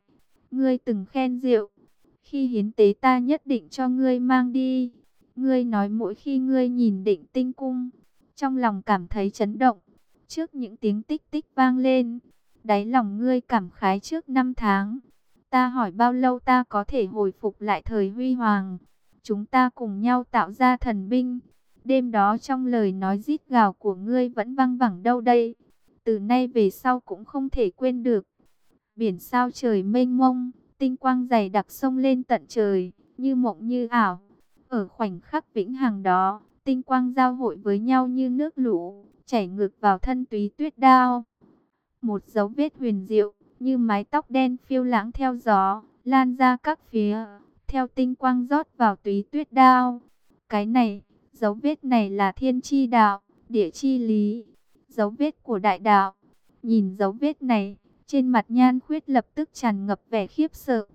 ngươi từng khen rượu, khi hiến tế ta nhất định cho ngươi mang đi. Ngươi nói mỗi khi ngươi nhìn định tinh cung, trong lòng cảm thấy chấn động, trước những tiếng tích tích vang lên, đáy lòng ngươi cảm khái trước năm tháng Ta hỏi bao lâu ta có thể hồi phục lại thời huy hoàng. Chúng ta cùng nhau tạo ra thần binh. Đêm đó trong lời nói rít gào của ngươi vẫn văng vẳng đâu đây. Từ nay về sau cũng không thể quên được. Biển sao trời mênh mông, tinh quang dày đặc sông lên tận trời, như mộng như ảo. Ở khoảnh khắc vĩnh hằng đó, tinh quang giao hội với nhau như nước lũ, chảy ngược vào thân túy tuyết đao. Một dấu vết huyền diệu, như mái tóc đen phiêu lãng theo gió, lan ra các phía, theo tinh quang rót vào túy tuyết đao. Cái này, dấu vết này là thiên chi đạo, địa chi lý, dấu vết của đại đạo. Nhìn dấu vết này, trên mặt nhan khuyết lập tức tràn ngập vẻ khiếp sợ.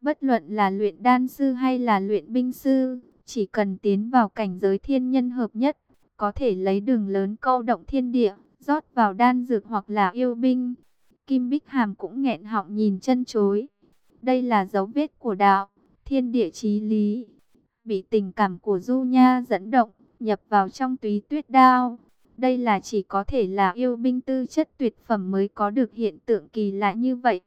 Bất luận là luyện đan sư hay là luyện binh sư, chỉ cần tiến vào cảnh giới thiên nhân hợp nhất, có thể lấy đường lớn câu động thiên địa, rót vào đan dược hoặc là yêu binh. Kim Bích Hàm cũng nghẹn họng nhìn chân chối. Đây là dấu vết của đạo, thiên địa chí lý. Bị tình cảm của Du Nha dẫn động, nhập vào trong túy tuyết đao. Đây là chỉ có thể là yêu binh tư chất tuyệt phẩm mới có được hiện tượng kỳ lạ như vậy.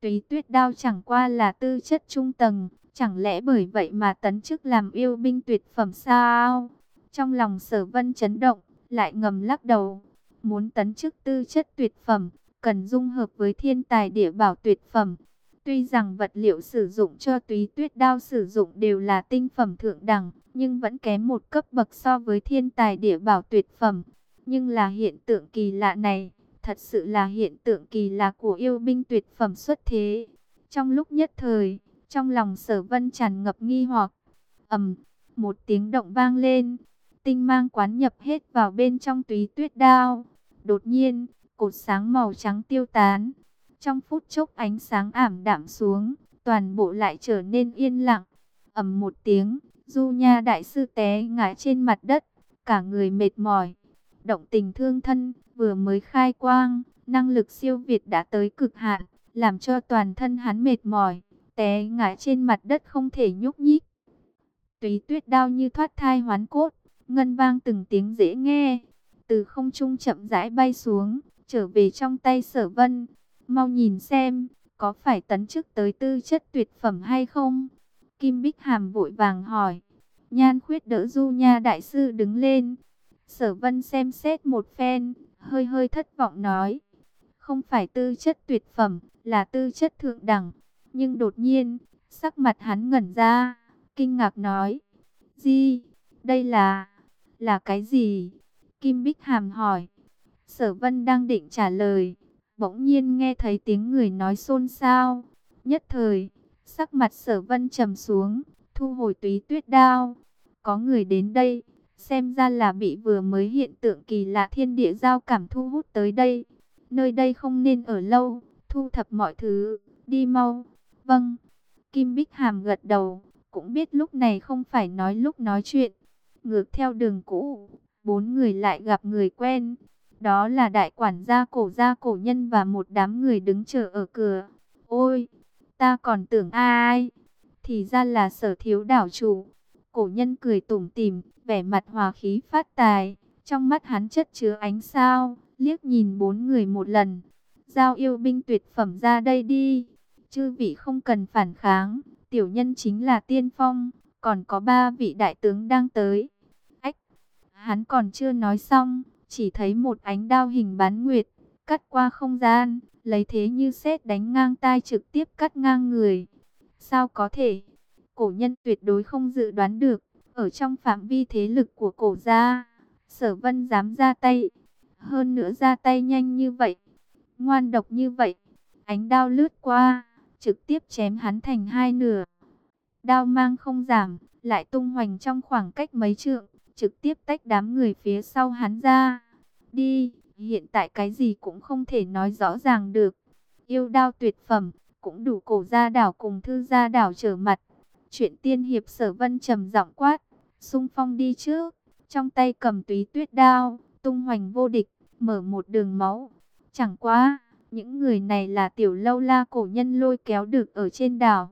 Túy tuyết đao chẳng qua là tư chất trung tầng, chẳng lẽ bởi vậy mà tấn chức làm yêu binh tuyệt phẩm sao? Trong lòng sở vân chấn động, lại ngầm lắc đầu. Muốn tấn chức tư chất tuyệt phẩm, cần dung hợp với thiên tài địa bảo tuyệt phẩm. Tuy rằng vật liệu sử dụng cho túy tuyết đao sử dụng đều là tinh phẩm thượng đẳng, nhưng vẫn kém một cấp bậc so với thiên tài địa bảo tuyệt phẩm. Nhưng là hiện tượng kỳ lạ này, thật sự là hiện tượng kỳ lạ của yêu binh tuyệt phẩm xuất thế. Trong lúc nhất thời, trong lòng sở vân tràn ngập nghi hoặc, ầm, một tiếng động vang lên, tinh mang quán nhập hết vào bên trong túy tuyết đao. Đột nhiên, cột sáng màu trắng tiêu tán. Trong phút chốc ánh sáng ảm đạm xuống, toàn bộ lại trở nên yên lặng. ầm một tiếng, Du Nha đại sư té ngã trên mặt đất, cả người mệt mỏi. Động tình thương thân, vừa mới khai quang, năng lực siêu việt đã tới cực hạn, làm cho toàn thân hắn mệt mỏi, té ngã trên mặt đất không thể nhúc nhích. Túy tuyết đao như thoát thai hoán cốt, ngân vang từng tiếng dễ nghe, từ không trung chậm rãi bay xuống, trở về trong tay sở vân. Mau nhìn xem, có phải tấn chức tới tư chất tuyệt phẩm hay không? Kim Bích Hàm vội vàng hỏi. Nhan khuyết đỡ du nha đại sư đứng lên. Sở vân xem xét một phen, hơi hơi thất vọng nói. Không phải tư chất tuyệt phẩm, là tư chất thượng đẳng. Nhưng đột nhiên, sắc mặt hắn ngẩn ra, kinh ngạc nói. di Đây là... là cái gì? Kim Bích Hàm hỏi. Sở Vân đang định trả lời, bỗng nhiên nghe thấy tiếng người nói xôn xao. Nhất thời, sắc mặt Sở Vân trầm xuống, thu hồi túy tuyết đao. Có người đến đây, xem ra là bị vừa mới hiện tượng kỳ lạ thiên địa giao cảm thu hút tới đây. Nơi đây không nên ở lâu, thu thập mọi thứ, đi mau. Vâng. Kim Bích Hàm gật đầu, cũng biết lúc này không phải nói lúc nói chuyện. Ngược theo đường cũ, bốn người lại gặp người quen. Đó là đại quản gia cổ gia cổ nhân và một đám người đứng chờ ở cửa. Ôi, ta còn tưởng ai? Thì ra là sở thiếu đảo chủ. Cổ nhân cười tủm tỉm, vẻ mặt hòa khí phát tài. Trong mắt hắn chất chứa ánh sao, liếc nhìn bốn người một lần. Giao yêu binh tuyệt phẩm ra đây đi. Chư vị không cần phản kháng, tiểu nhân chính là tiên phong, còn có ba vị đại tướng đang tới. Ách, hắn còn chưa nói xong, chỉ thấy một ánh đao hình bán nguyệt, cắt qua không gian, lấy thế như xét đánh ngang tai trực tiếp cắt ngang người. Sao có thể? cổ nhân tuyệt đối không dự đoán được, ở trong phạm vi thế lực của cổ gia, sở vân dám ra tay, hơn nữa ra tay nhanh như vậy, ngoan độc như vậy, ánh đao lướt qua, trực tiếp chém hắn thành hai nửa. Đao mang không giảm, lại tung hoành trong khoảng cách mấy trượng, trực tiếp tách đám người phía sau hắn ra. Đi, hiện tại cái gì cũng không thể nói rõ ràng được. Yêu đao tuyệt phẩm, cũng đủ cổ gia đảo cùng thư gia đảo trở mặt. Chuyện tiên hiệp sở vân trầm giọng quát, sung phong đi trước, trong tay cầm túy tuyết đao, tung hoành vô địch, mở một đường máu. Chẳng quá, những người này là tiểu lâu la cổ nhân lôi kéo được ở trên đảo.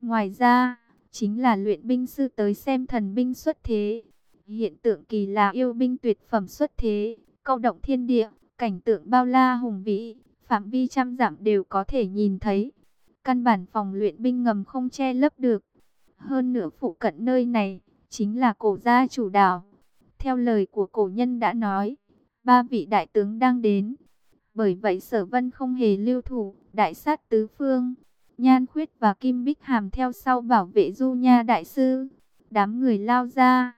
Ngoài ra, chính là luyện binh sư tới xem thần binh xuất thế. Hiện tượng kỳ lạ yêu binh tuyệt phẩm xuất thế, câu động thiên địa, cảnh tượng bao la hùng vĩ, phạm vi trăm dặm đều có thể nhìn thấy. Căn bản phòng luyện binh ngầm không che lấp được. Hơn nửa phụ cận nơi này, chính là cổ gia chủ đảo. Theo lời của cổ nhân đã nói, ba vị đại tướng đang đến. Bởi vậy sở vân không hề lưu thủ, đại sát tứ phương. Nhan khuyết và Kim Bích Hàm theo sau bảo vệ Du Nha Đại Sư. Đám người lao ra.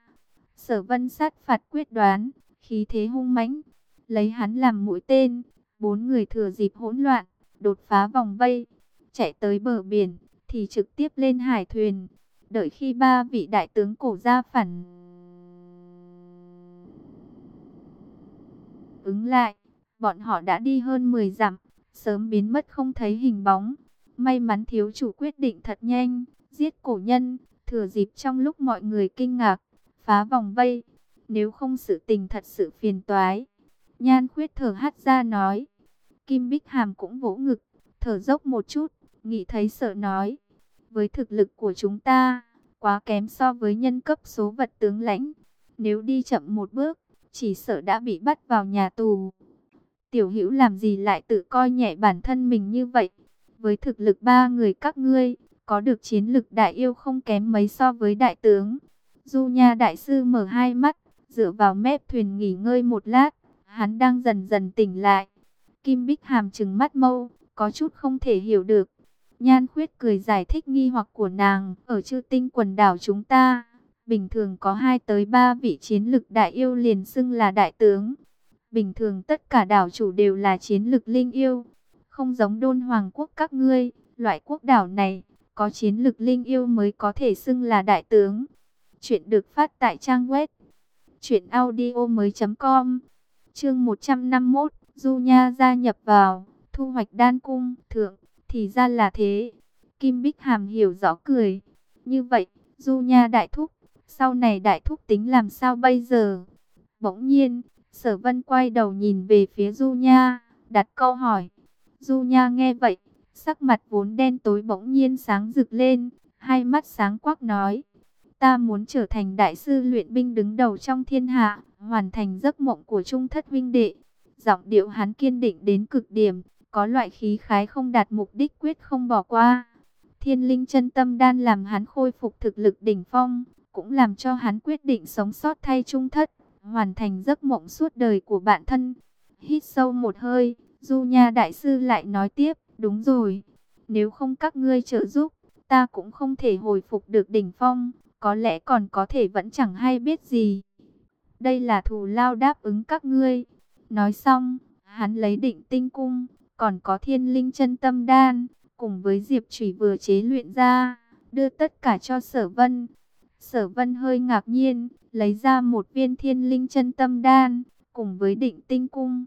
Sở vân sát phạt quyết đoán, khí thế hung mãnh, lấy hắn làm mũi tên. Bốn người thừa dịp hỗn loạn, đột phá vòng vây, chạy tới bờ biển, thì trực tiếp lên hải thuyền. Đợi khi ba vị đại tướng cổ ra phản ứng lại, bọn họ đã đi hơn 10 dặm, sớm biến mất không thấy hình bóng. May mắn thiếu chủ quyết định thật nhanh, giết cổ nhân, thừa dịp trong lúc mọi người kinh ngạc, phá vòng vây. Nếu không sự tình thật sự phiền toái. Nhan khuyết thở hắt ra nói. Kim Bích Hàm cũng vỗ ngực, thở dốc một chút, nghĩ thấy sợ nói. Với thực lực của chúng ta, quá kém so với nhân cấp số vật tướng lãnh. Nếu đi chậm một bước, chỉ sợ đã bị bắt vào nhà tù. Tiểu hữu làm gì lại tự coi nhẹ bản thân mình như vậy? Với thực lực ba người các ngươi, có được chiến lực đại yêu không kém mấy so với đại tướng. Du Nha Đại Sư mở hai mắt, dựa vào mép thuyền nghỉ ngơi một lát, hắn đang dần dần tỉnh lại. Kim Bích Hàm trừng mắt mâu, có chút không thể hiểu được. Nhan khuyết cười giải thích nghi hoặc của nàng, ở chư tinh quần đảo chúng ta, bình thường có hai tới ba vị chiến lực đại yêu liền xưng là đại tướng. Bình thường tất cả đảo chủ đều là chiến lực linh yêu, không giống đôn hoàng quốc các ngươi, loại quốc đảo này, có chiến lực linh yêu mới có thể xưng là đại tướng. Chuyện được phát tại trang web truyệnaudiomoi.com. Chương 151, Du Nha gia nhập vào, thu hoạch đan cung, thượng, thì ra là thế. Kim Bích Hàm hiểu rõ cười. Như vậy, Du Nha đại thúc, sau này đại thúc tính làm sao bây giờ? Bỗng nhiên, Sở Vân quay đầu nhìn về phía Du Nha, đặt câu hỏi. Du Nha nghe vậy, sắc mặt vốn đen tối bỗng nhiên sáng rực lên, hai mắt sáng quắc nói: "Ta muốn trở thành đại sư luyện binh đứng đầu trong thiên hạ, hoàn thành giấc mộng của trung thất huynh đệ." Giọng điệu hắn kiên định đến cực điểm, có loại khí khái không đạt mục đích quyết không bỏ qua. Thiên linh chân tâm đan làm hắn khôi phục thực lực đỉnh phong, cũng làm cho hắn quyết định sống sót thay trung thất, hoàn thành giấc mộng suốt đời của bản thân. Hít sâu một hơi, Du Nha Đại Sư lại nói tiếp, đúng rồi, nếu không các ngươi trợ giúp, ta cũng không thể hồi phục được đỉnh phong, có lẽ còn có thể vẫn chẳng hay biết gì. Đây là thù lao đáp ứng các ngươi. Nói xong, hắn lấy định tinh cung, còn có thiên linh chân tâm đan, cùng với diệp trùy vừa chế luyện ra, đưa tất cả cho sở vân. Sở vân hơi ngạc nhiên, lấy ra một viên thiên linh chân tâm đan, cùng với định tinh cung.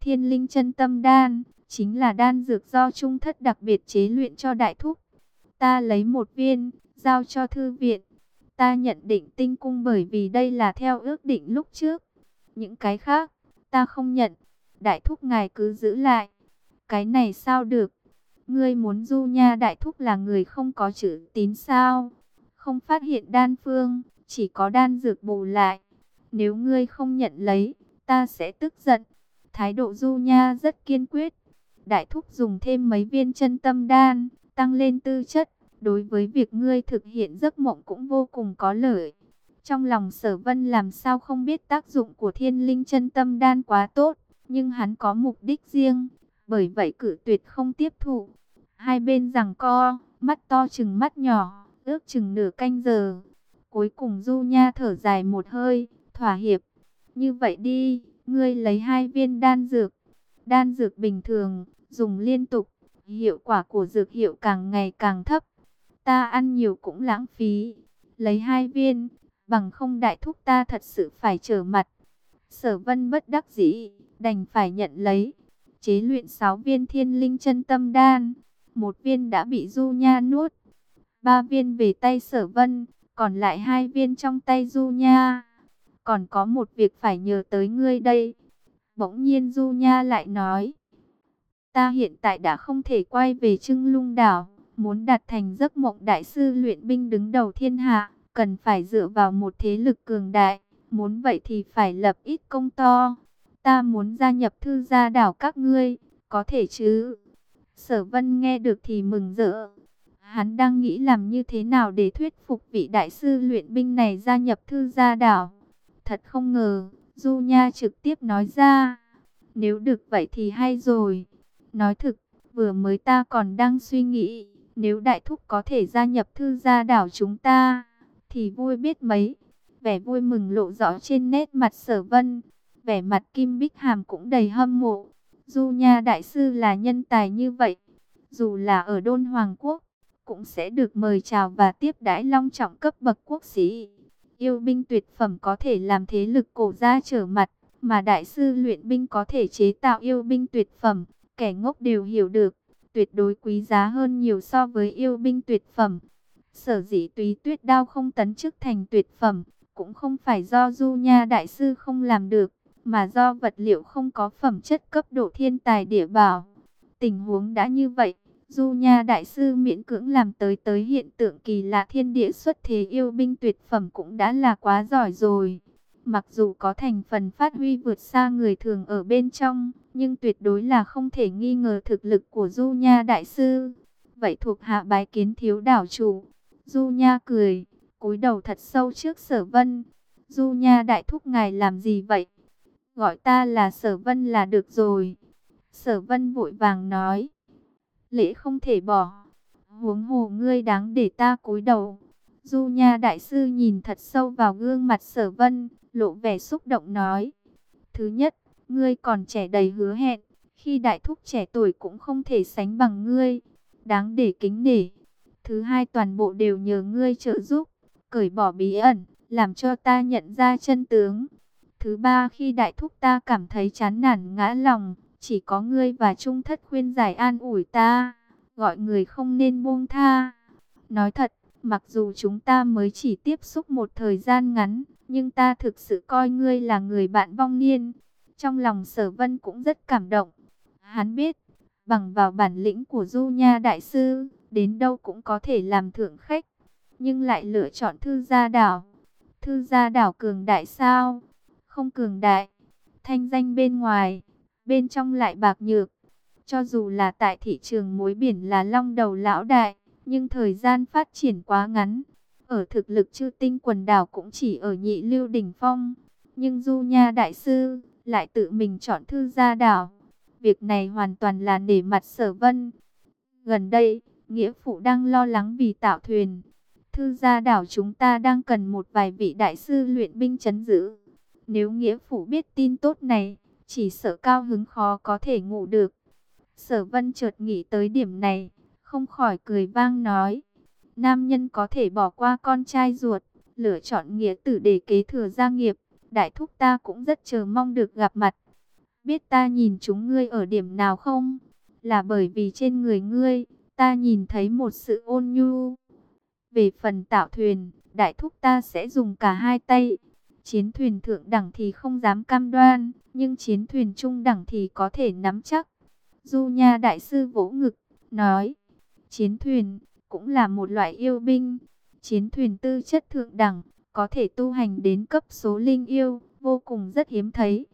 Thiên linh chân tâm đan, chính là đan dược do trung thất đặc biệt chế luyện cho đại thúc. Ta lấy một viên, giao cho thư viện. Ta nhận định tinh cung bởi vì đây là theo ước định lúc trước. Những cái khác, ta không nhận. Đại thúc ngài cứ giữ lại. Cái này sao được? Ngươi muốn du nha đại thúc là người không có chữ tín sao? Không phát hiện đan phương, chỉ có đan dược bù lại. Nếu ngươi không nhận lấy, ta sẽ tức giận. Thái độ du nha rất kiên quyết. Đại thúc dùng thêm mấy viên chân tâm đan, tăng lên tư chất. Đối với việc ngươi thực hiện giấc mộng cũng vô cùng có lợi. Trong lòng sở vân làm sao không biết tác dụng của thiên linh chân tâm đan quá tốt. Nhưng hắn có mục đích riêng, bởi vậy cử tuyệt không tiếp thụ. Hai bên rằng co, mắt to chừng mắt nhỏ, ước chừng nửa canh giờ. Cuối cùng Du Nha thở dài một hơi, thỏa hiệp. Như vậy đi, ngươi lấy hai viên đan dược. Đan dược bình thường, dùng liên tục, hiệu quả của dược hiệu càng ngày càng thấp. Ta ăn nhiều cũng lãng phí. Lấy hai viên, bằng không đại thúc ta thật sự phải trở mặt. Sở vân bất đắc dĩ, đành phải nhận lấy. Chế luyện 6 viên thiên linh chân tâm đan. Một viên đã bị Du Nha nuốt. Ba viên về tay sở vân, còn lại hai viên trong tay Du Nha. Còn có một việc phải nhờ tới ngươi đây. Bỗng nhiên Du Nha lại nói. Ta hiện tại đã không thể quay về Trưng Lung Đảo. Muốn đạt thành giấc mộng đại sư luyện binh đứng đầu thiên hạ. Cần phải dựa vào một thế lực cường đại. Muốn vậy thì phải lập ít công to. Ta muốn gia nhập thư gia đảo các ngươi. Có thể chứ? Sở vân nghe được thì mừng rỡ. Hắn đang nghĩ làm như thế nào để thuyết phục vị đại sư luyện binh này gia nhập thư gia đảo. Thật không ngờ, Du Nha trực tiếp nói ra. Nếu được vậy thì hay rồi. Nói thực, vừa mới ta còn đang suy nghĩ, nếu đại thúc có thể gia nhập thư gia đảo chúng ta, thì vui biết mấy. Vẻ vui mừng lộ rõ trên nét mặt sở vân, vẻ mặt Kim Bích Hàm cũng đầy hâm mộ. Du Nha Đại Sư là nhân tài như vậy, dù là ở Đôn Hoàng Quốc, cũng sẽ được mời chào và tiếp đãi long trọng cấp bậc quốc sĩ. Yêu binh tuyệt phẩm có thể làm thế lực cổ gia trở mặt, mà Đại Sư luyện binh có thể chế tạo yêu binh tuyệt phẩm, kẻ ngốc đều hiểu được, tuyệt đối quý giá hơn nhiều so với yêu binh tuyệt phẩm. Sở dĩ túy tuyết đao không tấn chức thành tuyệt phẩm, cũng không phải do Du Nha Đại Sư không làm được, mà do vật liệu không có phẩm chất cấp độ thiên tài địa bảo. Tình huống đã như vậy, Du Nha Đại Sư miễn cưỡng làm tới tới hiện tượng kỳ lạ thiên địa xuất thế yêu binh tuyệt phẩm cũng đã là quá giỏi rồi. Mặc dù có thành phần phát huy vượt xa người thường ở bên trong, nhưng tuyệt đối là không thể nghi ngờ thực lực của Du Nha Đại Sư. Vậy thuộc hạ bái kiến thiếu đảo chủ. Du Nha cười, cúi đầu thật sâu trước sở vân. Du Nha Đại Thúc ngài làm gì vậy? Gọi ta là sở vân là được rồi. Sở vân vội vàng nói. Lễ không thể bỏ. Huống hồ ngươi đáng để ta cúi đầu. Du Nha Đại Sư nhìn thật sâu vào gương mặt sở vân, lộ vẻ xúc động nói. Thứ nhất, ngươi còn trẻ đầy hứa hẹn, khi đại thúc trẻ tuổi cũng không thể sánh bằng ngươi, đáng để kính nể. Thứ hai toàn bộ đều nhờ ngươi trợ giúp, cởi bỏ bí ẩn, làm cho ta nhận ra chân tướng. Thứ ba khi đại thúc ta cảm thấy chán nản ngã lòng, chỉ có ngươi và trung thất khuyên giải an ủi ta, gọi người không nên buông tha. Nói thật, mặc dù chúng ta mới chỉ tiếp xúc một thời gian ngắn, nhưng ta thực sự coi ngươi là người bạn vong niên. Trong lòng sở vân cũng rất cảm động. Hắn biết, bằng vào bản lĩnh của Du Nha Đại Sư, đến đâu cũng có thể làm thượng khách. Nhưng lại lựa chọn thư gia đảo. Thư gia đảo cường đại sao? Không cường đại. Thanh danh bên ngoài, bên trong lại bạc nhược. Cho dù là tại thị trường mối biển là long đầu lão đại, nhưng thời gian phát triển quá ngắn. Ở thực lực chư tinh quần đảo cũng chỉ ở nhị lưu đỉnh phong. Nhưng Du Nha Đại Sư lại tự mình chọn thư gia đảo. Việc này hoàn toàn là nể mặt sở vân. Gần đây, Nghĩa Phụ đang lo lắng vì tạo thuyền. Thư gia đảo chúng ta đang cần một vài vị đại sư luyện binh chấn giữ. Nếu Nghĩa Phụ biết tin tốt này, chỉ sợ cao hứng khó có thể ngủ được. Sở vân chợt nghĩ tới điểm này, không khỏi cười vang nói. Nam nhân có thể bỏ qua con trai ruột, lựa chọn nghĩa tử để kế thừa gia nghiệp. Đại thúc ta cũng rất chờ mong được gặp mặt. Biết ta nhìn chúng ngươi ở điểm nào không? Là bởi vì trên người ngươi, ta nhìn thấy một sự ôn nhu. Về phần tạo thuyền, đại thúc ta sẽ dùng cả hai tay. Chiến thuyền thượng đẳng thì không dám cam đoan, nhưng chiến thuyền trung đẳng thì có thể nắm chắc. Du Nha Đại Sư vỗ ngực, nói, chiến thuyền cũng là một loại yêu binh. Chiến thuyền tư chất thượng đẳng, có thể tu hành đến cấp số linh yêu, vô cùng rất hiếm thấy.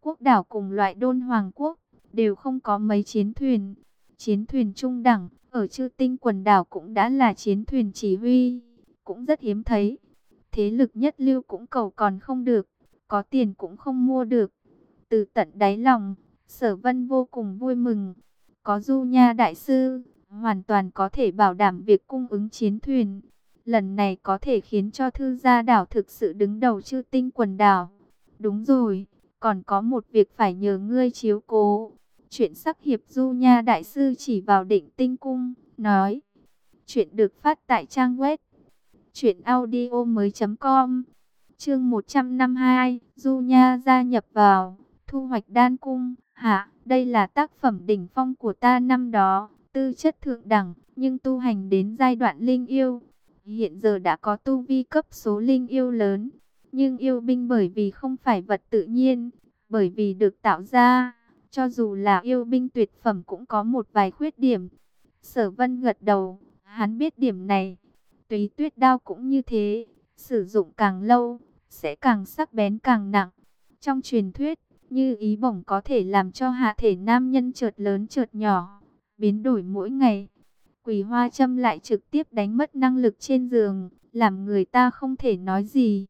Quốc đảo cùng loại đôn hoàng quốc, đều không có mấy chiến thuyền. Chiến thuyền trung đẳng, ở chư tinh quần đảo cũng đã là chiến thuyền chỉ huy, cũng rất hiếm thấy. Thế lực nhất lưu cũng cầu còn không được, có tiền cũng không mua được. Từ tận đáy lòng, sở vân vô cùng vui mừng. Có du nha đại sư, hoàn toàn có thể bảo đảm việc cung ứng chiến thuyền. lần này có thể khiến cho thư gia đảo thực sự đứng đầu chư tinh quần đảo. Đúng rồi, còn có một việc phải nhờ ngươi chiếu cố. Chuyện sắc hiệp du nha đại sư chỉ vào định tinh cung, nói. Chuyện được phát tại trang web truyệnaudiomoi.com. Chương 152, Du Nha gia nhập vào, thu hoạch đan cung, hạ, đây là tác phẩm đỉnh phong của ta năm đó, tư chất thượng đẳng, nhưng tu hành đến giai đoạn linh yêu. Hiện giờ đã có tu vi cấp số linh yêu lớn, nhưng yêu binh bởi vì không phải vật tự nhiên, bởi vì được tạo ra, cho dù là yêu binh tuyệt phẩm cũng có một vài khuyết điểm. Sở Vân gật đầu, hắn biết điểm này. Túy tuyết đao cũng như thế, sử dụng càng lâu, sẽ càng sắc bén càng nặng. Trong truyền thuyết, như ý bổng có thể làm cho hạ thể nam nhân chợt lớn chợt nhỏ, biến đổi mỗi ngày. Quỷ hoa châm lại trực tiếp đánh mất năng lực trên giường, làm người ta không thể nói gì.